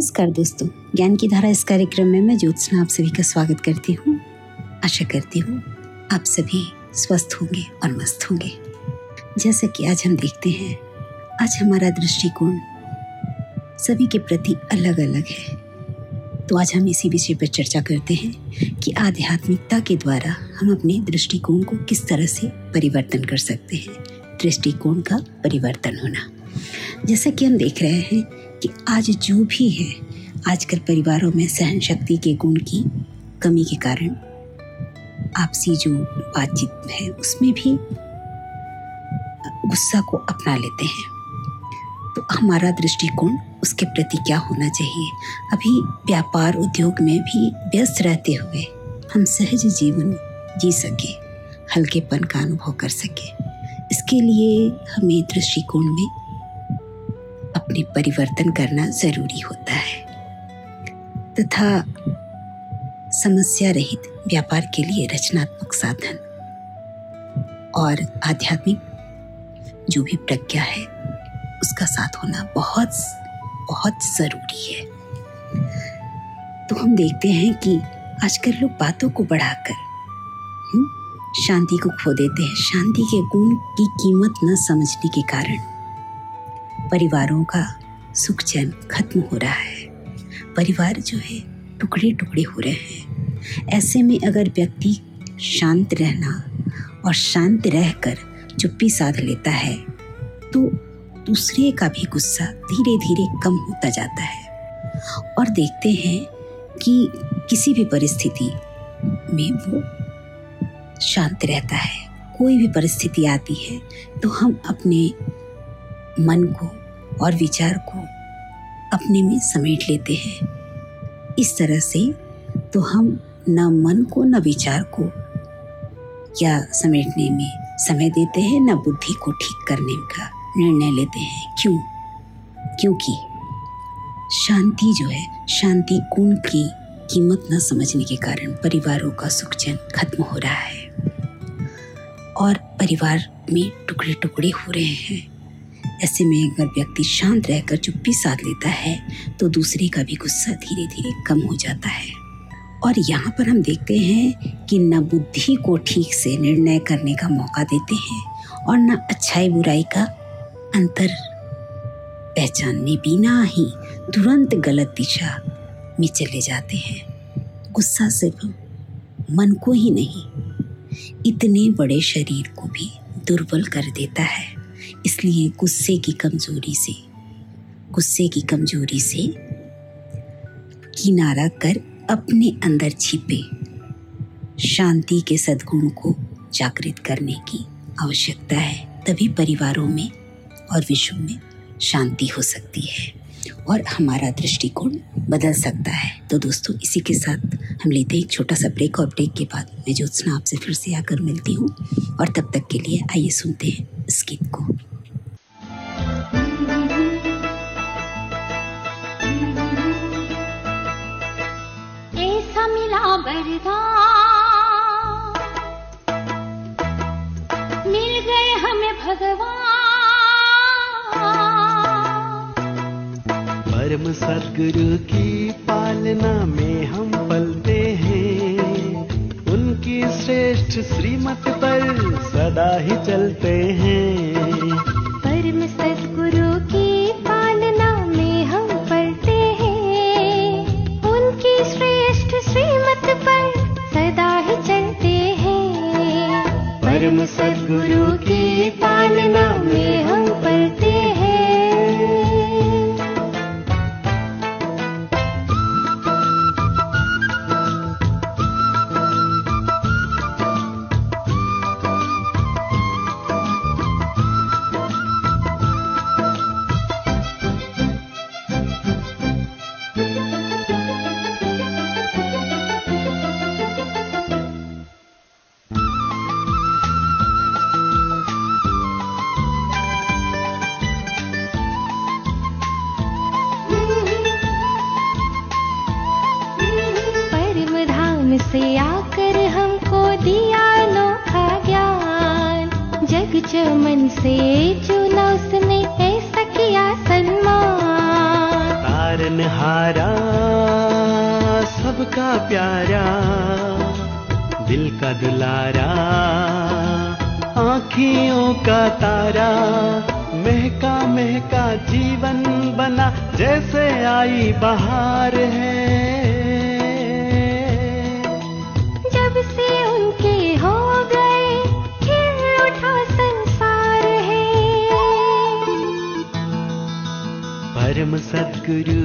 नमस्कार दोस्तों। ज्ञान की धारा इस कार्यक्रम में मैं ज्योत्सना आप सभी का स्वागत करती हूँ। आशा करती हूँ आप सभी स्वस्थ होंगे और मस्त होंगे। जैसा कि आज हम देखते हैं, आज हमारा दृष्टिकोण सभी के प्रति अलग अलग है। तो आज हम इसी विषय पर चर्चा करते हैं कि आध्यात्मिकता के द्वारा हम अपने दृष्टिकोण को किस तरह से परिवर्तन कर सकते हैं। दृष्टिकोण का परिवर्तन होना। जैसा कि हम देख रहे हैं कि आज जो भी है, आजकल परिवारों में सहन शक्ति के गुण की कमी के कारण आपसी जो बातचीत है, उसमें भी गुस्सा को अपना लेते हैं। तो हमारा दृष्टिकोण उसके प्रति क्या होना चाहिए? अभी व्यापार उद्योग में भी व्यस्त रहते हुए हम सहज जीवन जी सके, हल्केपन का अनुभव कर सके। इसके लिए हमें दृष्टिकोण में अपने परिवर्तन करना ज़रूरी होता है। तथा समस्या रहित व्यापार के लिए रचनात्मक साधन और आध्यात्मिक जो भी प्रज्ञा है उसका साथ होना बहुत बहुत ज़रूरी है। तो हम देखते हैं कि आजकल लोग बातों को बढ़ाकर हम्म, शांति को खो देते हैं। शांति के गुण की कीमत न समझने के कारण परिवारों का सुख चैन खत्म हो रहा है। परिवार जो है टुकड़े टुकड़े हो रहे हैं। ऐसे में अगर व्यक्ति शांत रहना और शांत रहकर चुप्पी साध लेता है तो दूसरे का भी गुस्सा धीरे धीरे कम होता जाता है। और देखते हैं कि किसी भी परिस्थिति में वो शांत रहता है। कोई भी परिस्थिति आती है तो हम अपने मन को और विचार को अपने में समेट लेते हैं। इस तरह से तो हम न मन को, न विचार को या समेटने में समय देते हैं, न बुद्धि को ठीक करने का निर्णय लेते हैं। क्यों? क्योंकि शांति जो है, शांति गुण की कीमत न समझने के कारण परिवारों का सुख चैन खत्म हो रहा है और परिवार में टुकड़े टुकड़े हो रहे हैं। ऐसे में अगर व्यक्ति शांत रहकर चुप्पी साध लेता है तो दूसरे का भी गुस्सा धीरे धीरे कम हो जाता है। और यहाँ पर हम देखते हैं कि न बुद्धि को ठीक से निर्णय करने का मौका देते हैं और न अच्छाई बुराई का अंतर पहचानने बिना ही तुरंत गलत दिशा में चले जाते हैं। गुस्सा सिर्फ़ मन को ही नहीं, इतने बड़े शरीर को भी दुर्बल कर देता है। इसलिए गुस्से की कमज़ोरी से, गुस्से की कमज़ोरी से किनारा कर अपने अंदर छिपे, शांति के सद्गुण को जागृत करने की आवश्यकता है। तभी परिवारों में और विश्व में शांति हो सकती है और हमारा दृष्टिकोण बदल सकता है। तो दोस्तों, इसी के साथ हम लेते हैं एक छोटा सा ब्रेक और ब्रेक के बाद मैं ज्योत्सना आपसे फिर से आकर मिलती हूँ और तब तक के लिए आइए सुनते हैं इस गीत को। सदगुरु की पालना में हम पलते हैं। उनकी श्रेष्ठ श्रीमत पर सदा ही चलते हैं। परम सदगुरु की पालना में हम पलते हैं। उनकी श्रेष्ठ श्रीमत पर सदा ही चलते हैं। परम सदगुरु की पालना में हम पलते सदगुरु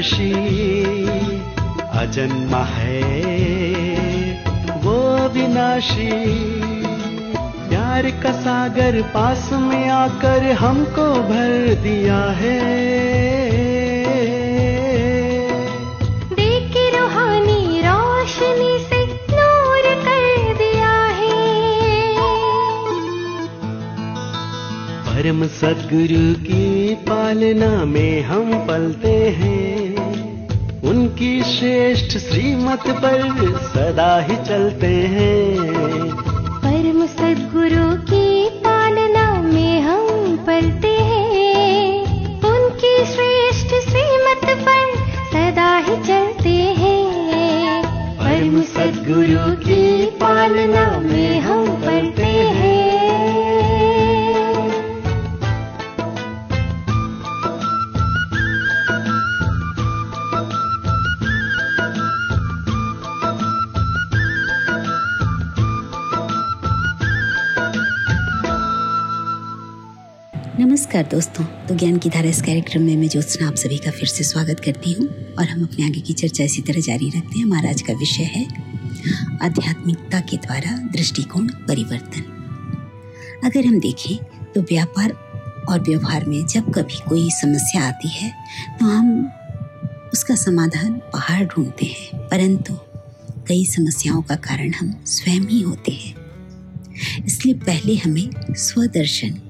त्रिकलदर्शी अजन्मा है। वो विनाशी प्यार का सागर पास में आकर हमको भर दिया है। देख रूहानी रोशनी से नूर कर दिया है। परम सदगुरु की पालना में हम पलते हैं। उनकी श्रेष्ठ श्रीमत पर सदा ही चलते हैं। परम सद्गुरु की पालना में हम पलते हैं। उनकी श्रेष्ठ श्रीमत पर सदा ही चलते हैं। परम सद्गुरु की पालना में हम नमस्कार दोस्तों तो ज्ञान की धारा इस कार्यक्रम में मैं ज्योत्सना आप सभी का फिर से स्वागत करती हूँ और हम अपने आगे की चर्चा इसी तरह जारी रखते हैं। हमारा आज का विषय है आध्यात्मिकता के द्वारा दृष्टिकोण परिवर्तन। अगर हम देखें तो व्यापार और व्यवहार में जब कभी कोई समस्या आती है तो हम उसका समाधान बाहर ढूंढते हैं। परंतु कई समस्याओं का कारण हम स्वयं ही होते हैं। इसलिए पहले हमें स्वदर्शन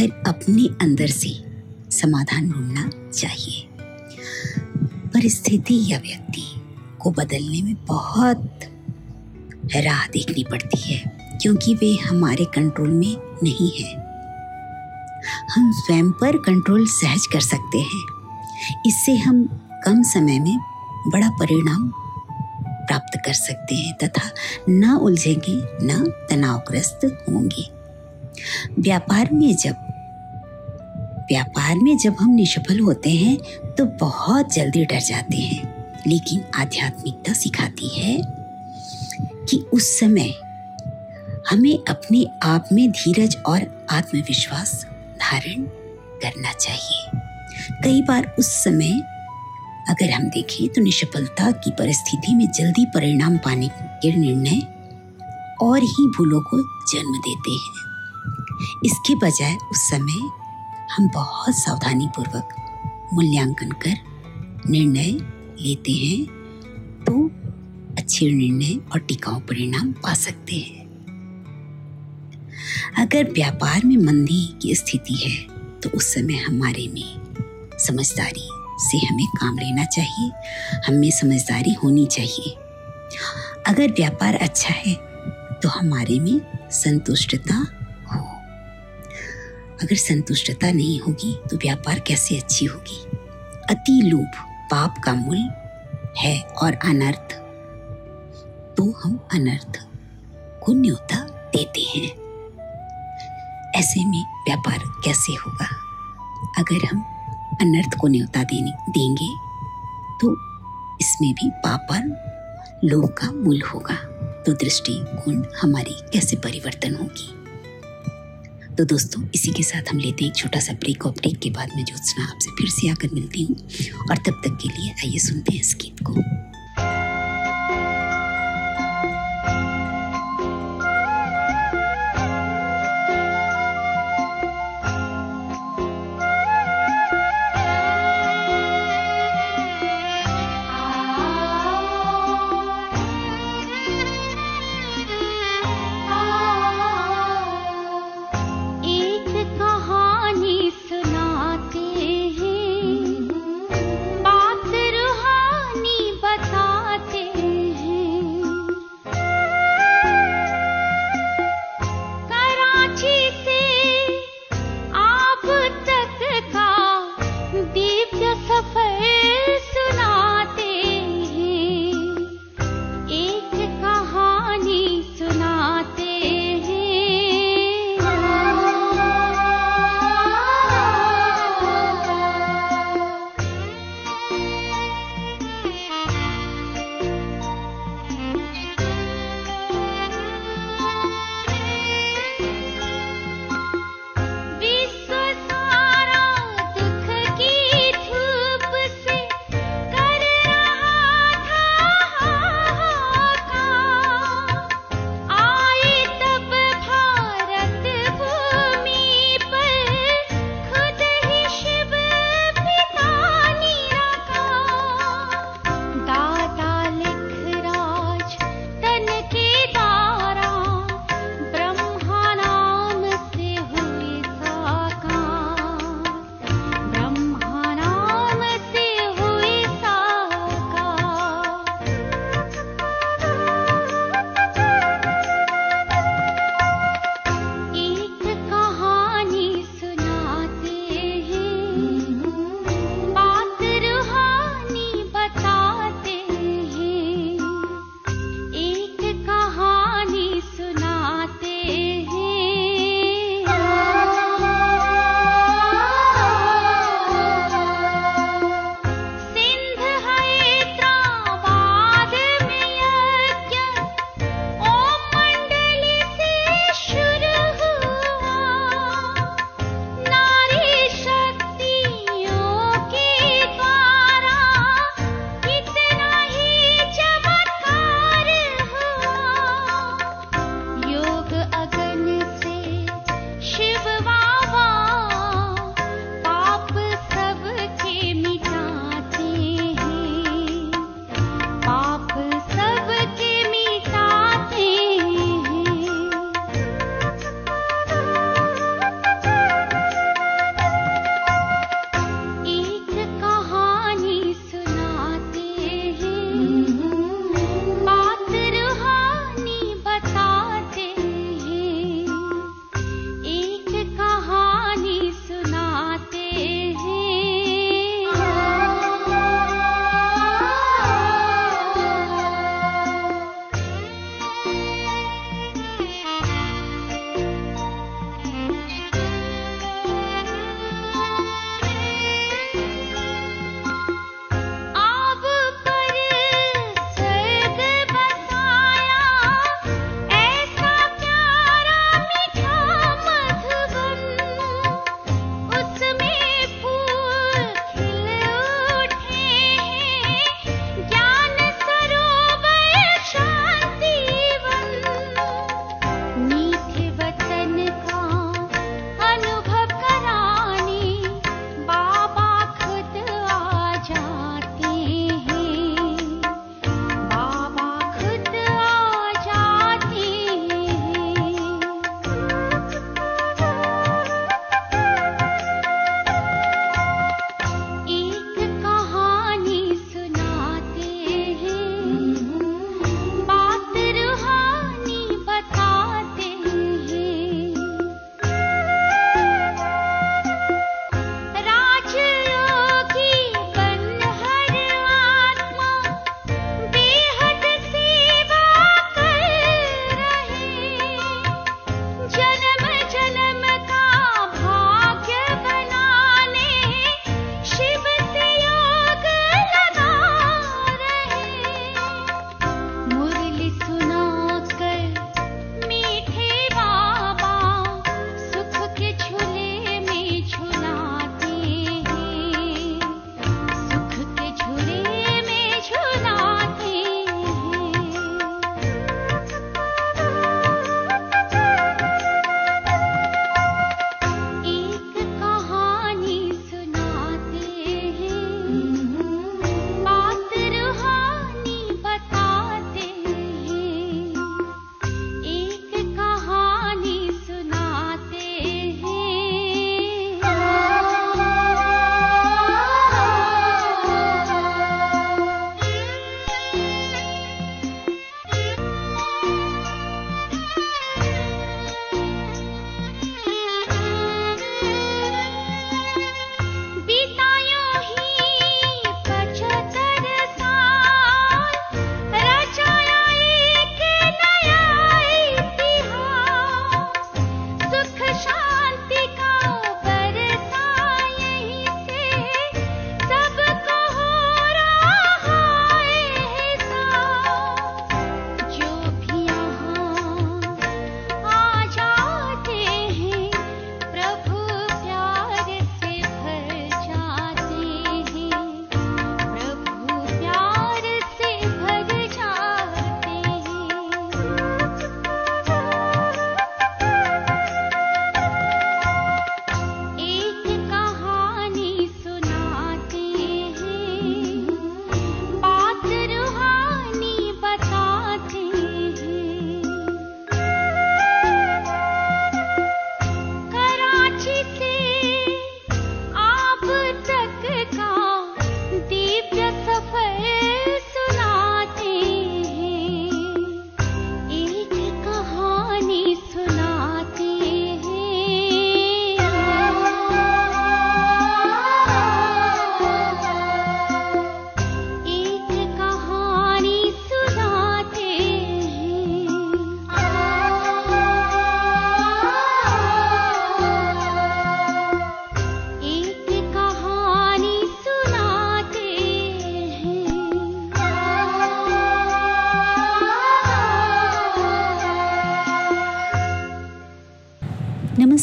कर अपने अंदर से समाधान ढूंढना चाहिए। परिस्थिति या व्यक्ति को बदलने में बहुत राह देखनी पड़ती है, क्योंकि वे हमारे कंट्रोल में नहीं है। हम स्वयं पर कंट्रोल सहज कर सकते हैं। इससे हम कम समय में बड़ा परिणाम प्राप्त कर सकते हैं, तथा न उलझेंगे, न तनावग्रस्त होंगे। व्यापार में जब व्यापार में जब हम निष्फल होते हैं तो बहुत जल्दी डर जाते हैं। लेकिन आध्यात्मिकता सिखाती है कि उस समय हमें अपने आप में धीरज और आत्मविश्वास धारण करना चाहिए। कई बार उस समय अगर हम देखें तो निष्फलता की परिस्थिति में जल्दी परिणाम पाने के निर्णय और ही भूलों को जन्म देते हैं। इसके बजाय उस समय हम बहुत सावधानी पूर्वक मूल्यांकन कर निर्णय लेते हैं तो अच्छे निर्णय और टिकाऊ परिणाम पा सकते हैं। अगर व्यापार में मंदी की स्थिति है तो उस समय हमारे में समझदारी से हमें काम लेना चाहिए। हमें समझदारी होनी चाहिए। अगर व्यापार अच्छा है तो हमारे में संतुष्टता अगर संतुष्टता नहीं होगी तो व्यापार कैसे अच्छी होगी? अति लोभ पाप का मूल है और अनर्थ। तो हम अनर्थ को न्योता देते हैं। ऐसे में व्यापार कैसे होगा? अगर हम अनर्थ को न्योता देने, देंगे तो इसमें भी पाप और लोभ का मूल होगा। तो दृष्टिकोण हमारी कैसे परिवर्तन होगी? तो दोस्तों, इसी के साथ हम लेते हैं एक छोटा सा ब्रेक और ब्रेक के बाद मैं ज्योत्सना आपसे फिर से आकर मिलती हूँ। और तब तक के लिए आइए सुनते हैं इस गीत को।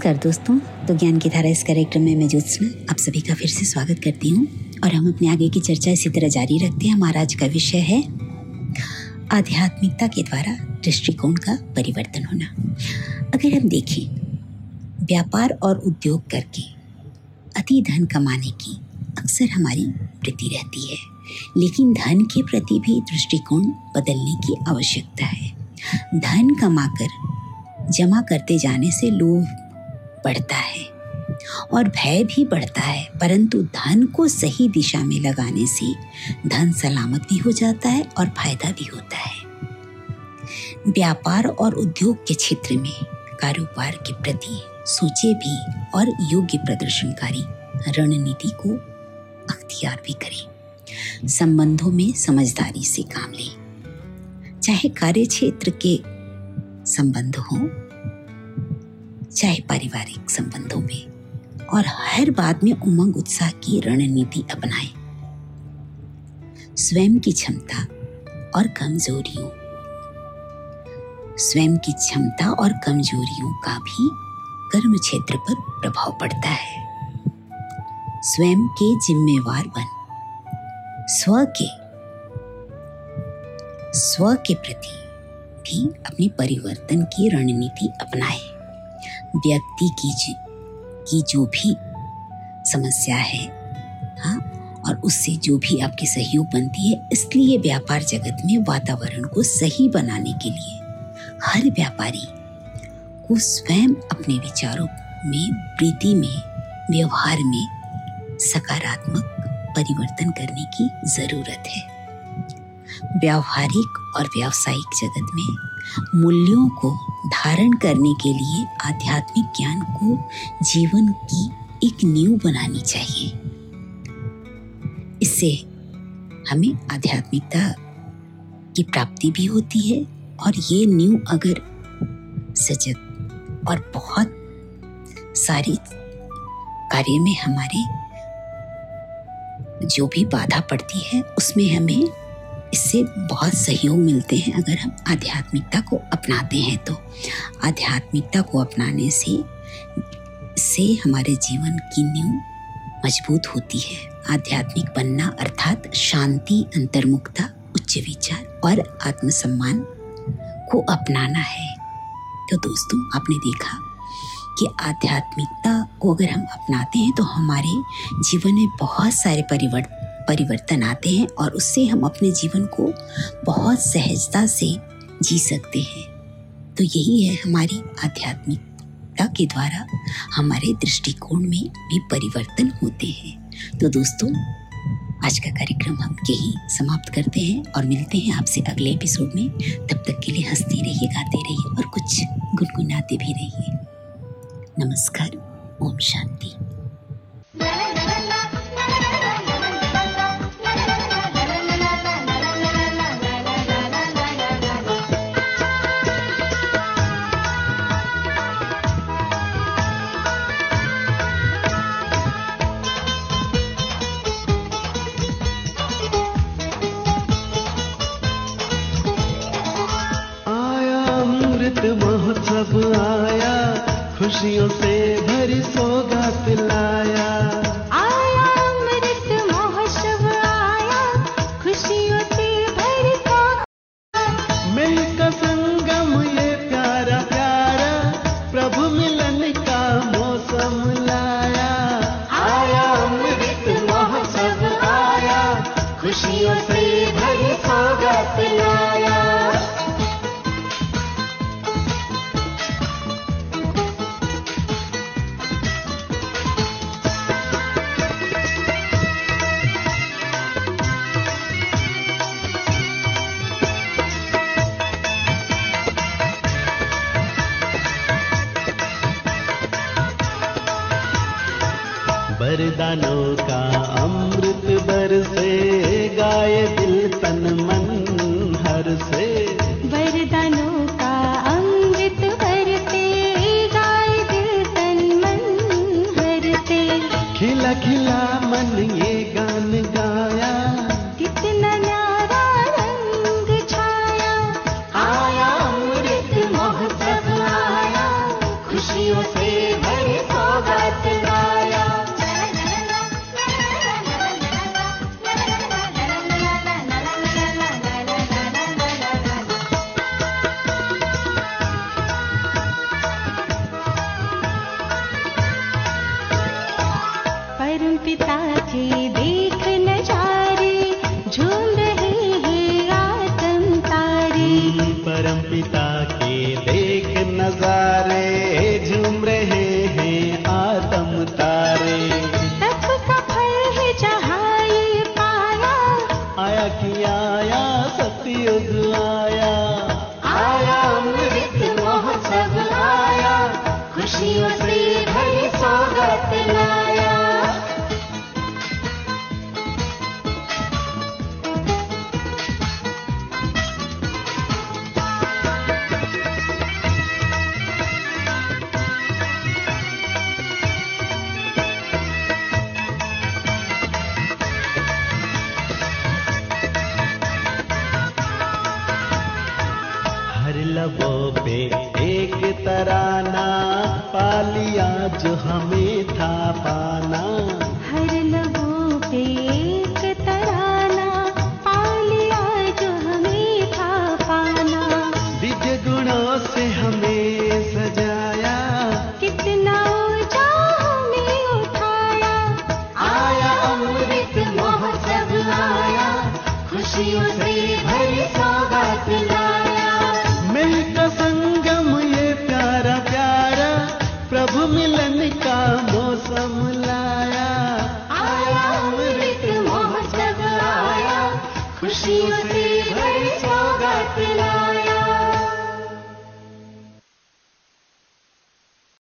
नमस्कार दोस्तों। तो ज्ञान की धारा इस कार्यक्रम में मैं ज्योत्सना आप सभी का फिर से स्वागत करती हूँ। और हम अपने आगे की चर्चा इसी तरह जारी रखते हैं। हमारा आज का विषय है आध्यात्मिकता के द्वारा दृष्टिकोण का परिवर्तन होना। अगर हम देखें, व्यापार और उद्योग करके अति धन कमाने की अक्सर हमारी वृत्ति रहती है। लेकिन धन के प्रति भी दृष्टिकोण बदलने की आवश्यकता है। धन कमाकर, जमा करते जाने से लोभ बढ़ता है और भय भी बढ़ता है, परंतु धन को सही दिशा में लगाने से धन सलामत भी हो जाता है और फ़ायदा भी होता है। व्यापार और उद्योग के क्षेत्र में कारोबार के प्रति सोचे भी और योग्य प्रदर्शनकारी रणनीति को अख्तियार भी करें। संबंधों में समझदारी से काम लें। चाहे कार्य क्षेत्र के संबंध हो चाहे पारिवारिक संबंधों में, और हर बात में उमंग उत्साह की रणनीति अपनाएँ। स्वयं की क्षमता और कमजोरियों। स्वयं की क्षमता और कमजोरियों का भी कर्म क्षेत्र पर प्रभाव पड़ता है। स्वयं के जिम्मेवार बन। स्व के। स्व के प्रति भी अपनी परिवर्तन की रणनीति अपनाए। व्यक्ति की की जो भी समस्या है हाँ और उससे जो भी आपकी सहयोग बनती है, इसलिए व्यापार जगत में वातावरण को सही बनाने के लिए हर व्यापारी को स्वयं अपने विचारों में, प्रीति में, व्यवहार में सकारात्मक परिवर्तन करने की ज़रूरत है। व्यावहारिक और व्यावसायिक जगत में मूल्यों को धारण करने के लिए आध्यात्मिक ज्ञान को जीवन की एक नींव बनानी चाहिए। इससे हमें आध्यात्मिकता की प्राप्ति भी होती है और ये नींव अगर सजग और बहुत सारी कार्य में हमारे जो भी बाधा पड़ती है, उसमें हमें इससे बहुत सहयोग मिलते हैं अगर हम आध्यात्मिकता को अपनाते हैं तो। आध्यात्मिकता को अपनाने से से हमारे जीवन की नींव मज़बूत होती है। आध्यात्मिक बनना अर्थात शांति, अंतर्मुखता, उच्च विचार और आत्मसम्मान को अपनाना है। तो दोस्तों, आपने देखा कि आध्यात्मिकता को अगर हम अपनाते हैं तो हमारे जीवन में बहुत सारे परिवर्तन परिवर्तन आते हैं और उससे हम अपने जीवन को बहुत सहजता से जी सकते हैं। तो यही है हमारी आध्यात्मिकता के द्वारा हमारे दृष्टिकोण में भी परिवर्तन होते हैं। तो दोस्तों, आज का कार्यक्रम हम यही समाप्त करते हैं और मिलते हैं आपसे अगले एपिसोड में। तब तक के लिए हँसते रहिए, गाते रहिए और कुछ गुनगुनाते भी रहिए। नमस्कार, ओम शांति। खुशियों से खिला मन पालिया जो हमें था पाना।